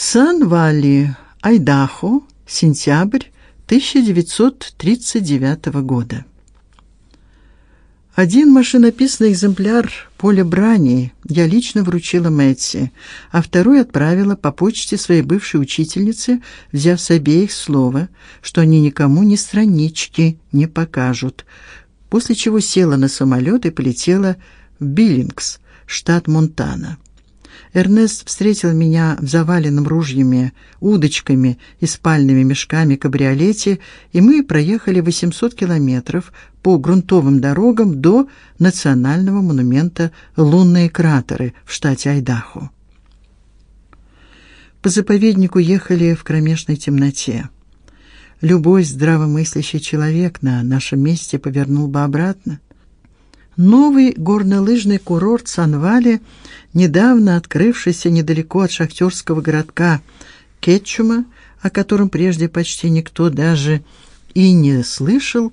Сан-Валли, Айдахо, сентябрь 1939 года. Один машинописный экземпляр поля брани я лично вручила Мэтси, а второй отправила по почте своей бывшей учительнице, взяв с обеих слово, что они никому ни странички не покажут. После чего села на самолет и полетела в Биллингс, штат Монтана. Эрнест встретил меня в заваленном ружьями, удочками и спальными мешками кабриолете, и мы проехали 800 километров по грунтовым дорогам до национального монумента Лунные кратеры в штате Айдахо. По заповеднику ехали в кромешной темноте. Любой здравомыслящий человек на нашем месте повернул бы обратно. Новый горнолыжный курорт Сан-Вале, недавно открывшийся недалеко от шахтерского городка Кетчума, о котором прежде почти никто даже и не слышал,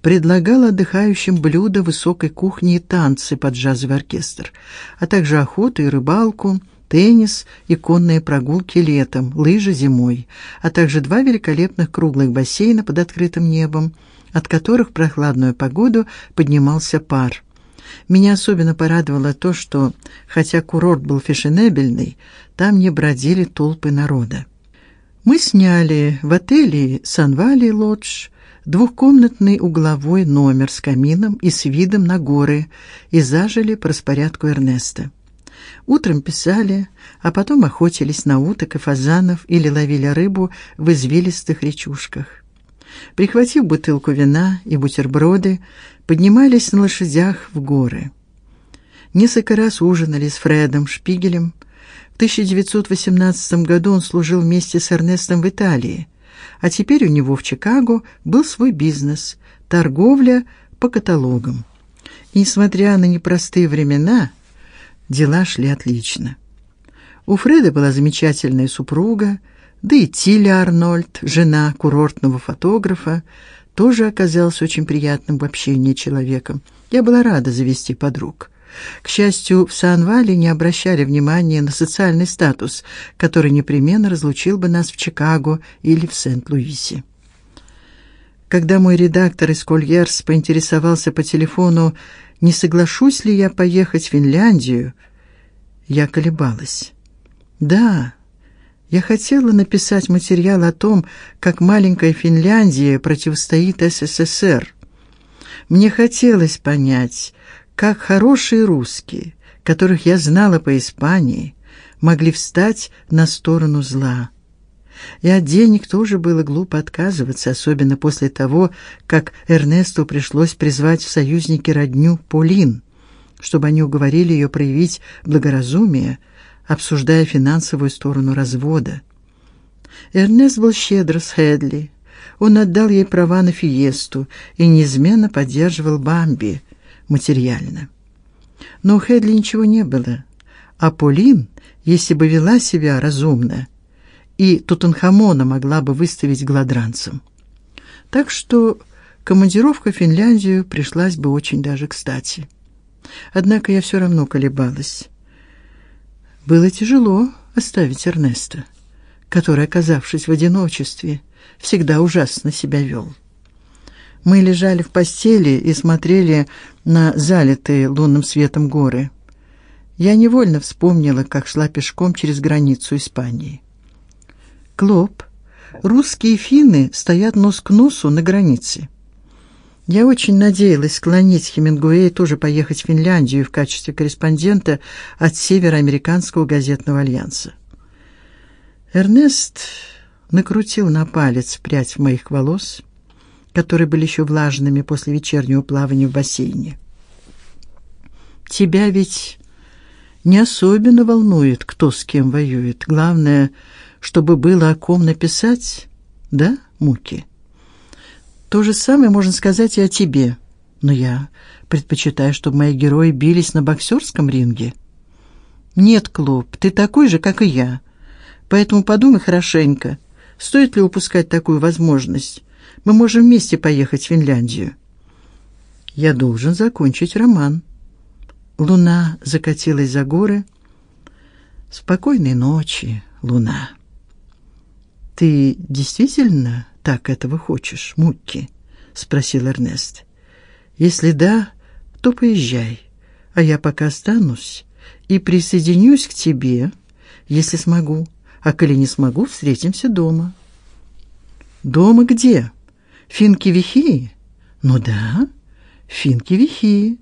предлагал отдыхающим блюда высокой кухни и танцы под джазовый оркестр, а также охоту и рыбалку, теннис и конные прогулки летом, лыжи зимой, а также два великолепных круглых бассейна под открытым небом от которых в прохладную погоду поднимался пар. Меня особенно порадовало то, что хотя курорт был фешенебельный, там не бродили толпы народа. Мы сняли в отеле Санвали Лодж двухкомнатный угловой номер с камином и с видом на горы и зажили по распорядку Эрнеста. Утром писали, а потом охотились на уток и фазанов или ловили рыбу в извилистых речушках. Прихватив бутылку вина и бутерброды, поднимались на лошадях в горы. Несколько раз ужинали с Фредом Шпигелем. В 1918 году он служил вместе с Эрнестом в Италии, а теперь у него в Чикаго был свой бизнес торговля по каталогам. И несмотря на непростые времена, дела шли отлично. У Фреда была замечательная супруга, да и Тиля Арнольд, жена курортного фотографа, тоже оказалась очень приятным в общении человеком. Я была рада завести подруг. К счастью, в Сан-Вале не обращали внимания на социальный статус, который непременно разлучил бы нас в Чикаго или в Сент-Луисе. Когда мой редактор из Кольерс поинтересовался по телефону, не соглашусь ли я поехать в Финляндию, я колебалась. Да, я хотела написать материал о том, как маленькая Финляндия противостоит СССР. Мне хотелось понять, как хорошие русские, которых я знала по Испании, могли встать на сторону зла. И от денег тоже было глупо отказываться, особенно после того, как Эрнесту пришлось призвать в союзники родню Полин, чтобы они уговорили ее проявить благоразумие обсуждая финансовую сторону развода. Эрнест был щедр с Хедли. Он отдал ей права на Фиесту и неизменно поддерживал Бамби материально. Но у Хедли ничего не было. А Полин, если бы вела себя разумно, и Тутанхамона могла бы выставить гладранцем. Так что командировка в Финляндию пришлась бы очень даже кстати. Однако я все равно колебалась. Было тяжело оставить Эрнеста, который, оказавшись в одиночестве, всегда ужасно себя вел. Мы лежали в постели и смотрели на залитые лунным светом горы. Я невольно вспомнила, как шла пешком через границу Испании. Клоп, русские финны стоят нос к носу на границе. Я очень надеялась склонить Хемингуэя тоже поехать в Финляндию в качестве корреспондента от Североамериканского газетного альянса. Эрнест накрутил на палец прядь моих волос, которые были еще влажными после вечернего плавания в бассейне. Тебя ведь не особенно волнует, кто с кем воюет. Главное, чтобы было о ком написать, да, Муки? То же самое можно сказать и о тебе. Но я предпочитаю, чтобы мои герои бились на боксерском ринге. Нет, Клоп, ты такой же, как и я. Поэтому подумай хорошенько, стоит ли упускать такую возможность. Мы можем вместе поехать в Финляндию. Я должен закончить роман. Луна закатилась за горы. Спокойной ночи, луна. Ты действительно так этого хочешь, Мукки? спросил Эрнест. Если да, то поезжай, а я пока останусь и присоединюсь к тебе, если смогу. А коли не смогу, встретимся дома. Дома где? Финки-Вихи? Ну да, Финки-Вихи.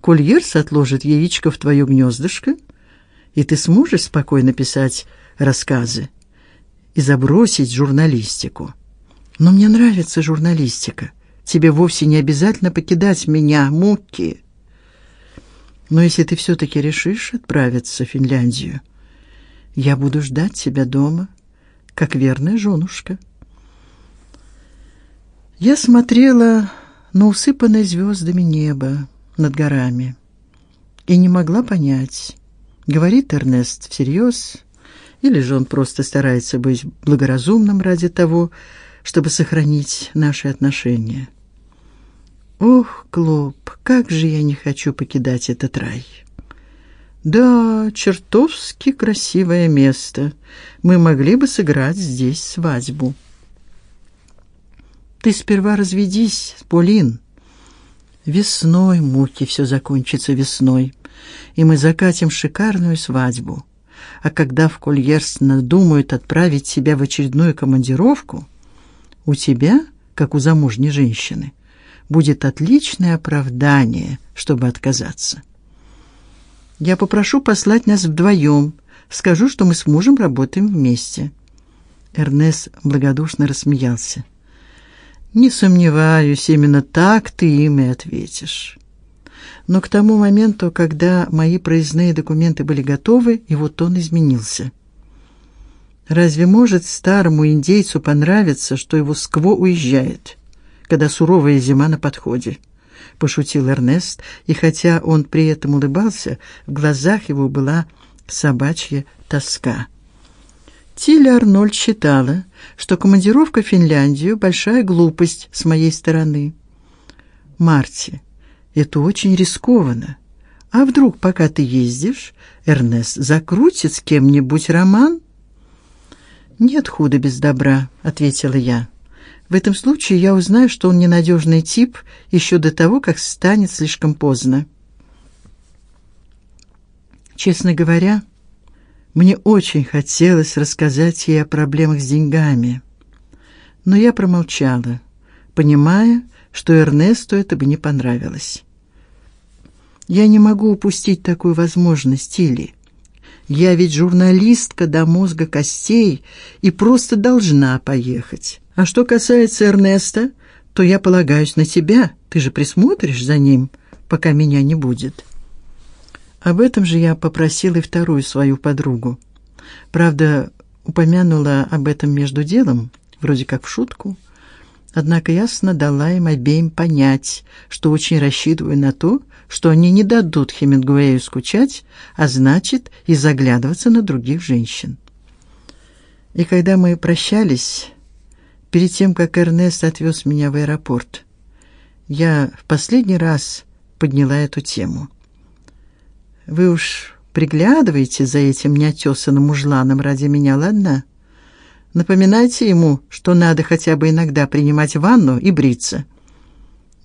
Кольерс отложит яичко в твое гнездышко, и ты сможешь спокойно писать рассказы и забросить журналистику. Но мне нравится журналистика. Тебе вовсе не обязательно покидать меня, Мукки. Но если ты все таки решишь отправиться в Финляндию, я буду ждать тебя дома, как верная женушка. Я смотрела на усыпанное звездами небо над горами и не могла понять, говорит Эрнест всерьез или же он просто старается быть благоразумным ради того, чтобы сохранить наши отношения. Ох, Клоп, как же я не хочу покидать этот рай. Да, чертовски красивое место. Мы могли бы сыграть здесь свадьбу. Ты сперва разведись, Полин. Весной, муки, все закончится весной, и мы закатим шикарную свадьбу. А когда в Кольерс надумают отправить тебя в очередную командировку, у тебя, как у замужней женщины, будет отличное оправдание, чтобы отказаться. Я попрошу послать нас вдвоем. Скажу, что мы с мужем работаем вместе. Эрнест благодушно рассмеялся. Не сомневаюсь, именно так ты им и ответишь. Но к тому моменту, когда мои проездные документы были готовы, его тон изменился. Разве может старому индейцу понравиться, что его скво уезжает? когда суровая зима на подходе. Пошутил Эрнест, и хотя он при этом улыбался, в глазах его была собачья тоска. Тиля Арнольд считала, что командировка в Финляндию большая глупость с моей стороны. Марти, это очень рискованно. А вдруг, пока ты ездишь, Эрнест закрутит с кем-нибудь роман? Нет худа без добра, ответила я. В этом случае я узнаю, что он ненадежный тип еще до того, как станет слишком поздно. Честно говоря, мне очень хотелось рассказать ей о проблемах с деньгами, но я промолчала, понимая, что Эрнесту это бы не понравилось. Я не могу упустить такую возможность, Или я ведь журналистка до мозга костей и просто должна поехать. А что касается Эрнеста, то я полагаюсь на тебя. Ты же присмотришь за ним, пока меня не будет. Об этом же я попросила и вторую свою подругу. Правда, упомянула об этом между делом, вроде как в шутку. Однако ясно дала им обеим понять, что очень рассчитываю на то, что они не дадут Хемингуэю скучать, а значит, и заглядываться на других женщин. И когда мы прощались, перед тем как Эрнест отвез меня в аэропорт. Я в последний раз подняла эту тему. Вы уж приглядывайте за этим неотесанным мужланом ради меня, ладно? Напоминайте ему, что надо хотя бы иногда принимать ванну и бриться.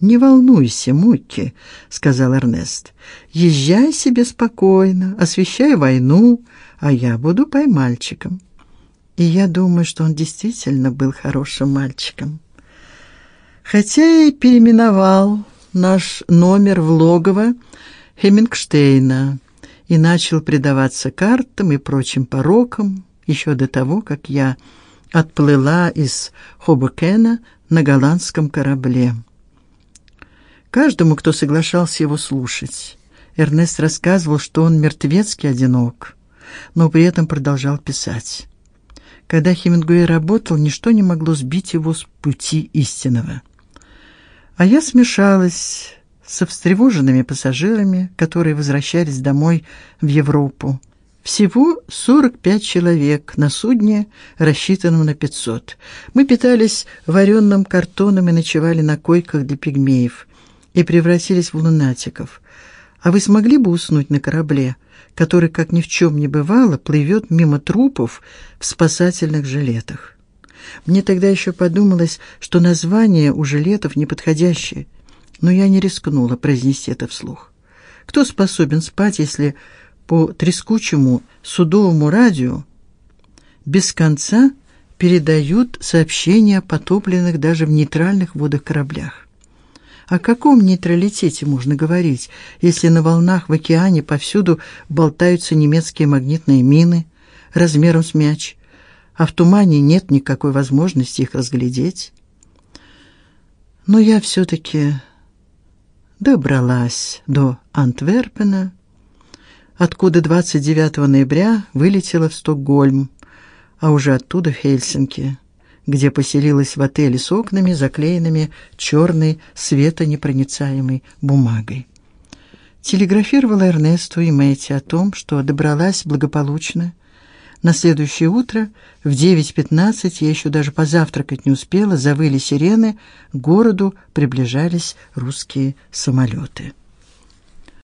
Не волнуйся, Мукки, сказал Эрнест. Езжай себе спокойно, освещай войну, а я буду поймальчиком. И я думаю, что он действительно был хорошим мальчиком. Хотя и переименовал наш номер в логово Хемингштейна и начал предаваться картам и прочим порокам еще до того, как я отплыла из Хобокена на голландском корабле. Каждому, кто соглашался его слушать, Эрнест рассказывал, что он мертвецки одинок, но при этом продолжал писать. Когда Хемингуэй работал, ничто не могло сбить его с пути истинного. А я смешалась со встревоженными пассажирами, которые возвращались домой в Европу. Всего 45 человек на судне, рассчитанном на 500. Мы питались вареным картоном и ночевали на койках для пигмеев и превратились в лунатиков. А вы смогли бы уснуть на корабле, который, как ни в чем не бывало, плывет мимо трупов в спасательных жилетах. Мне тогда еще подумалось, что название у жилетов неподходящее, но я не рискнула произнести это вслух. Кто способен спать, если по трескучему судовому радио без конца передают сообщения о потопленных даже в нейтральных водах кораблях? О каком нейтралитете можно говорить, если на волнах в океане повсюду болтаются немецкие магнитные мины размером с мяч, а в тумане нет никакой возможности их разглядеть? Но я все таки добралась до Антверпена, откуда 29 ноября вылетела в Стокгольм, а уже оттуда в Хельсинки, где поселилась в отеле с окнами, заклеенными черной светонепроницаемой бумагой. Телеграфировала Эрнесту и Мэти о том, что добралась благополучно. На следующее утро в 9:15 я еще даже позавтракать не успела, завыли сирены, к городу приближались русские самолеты.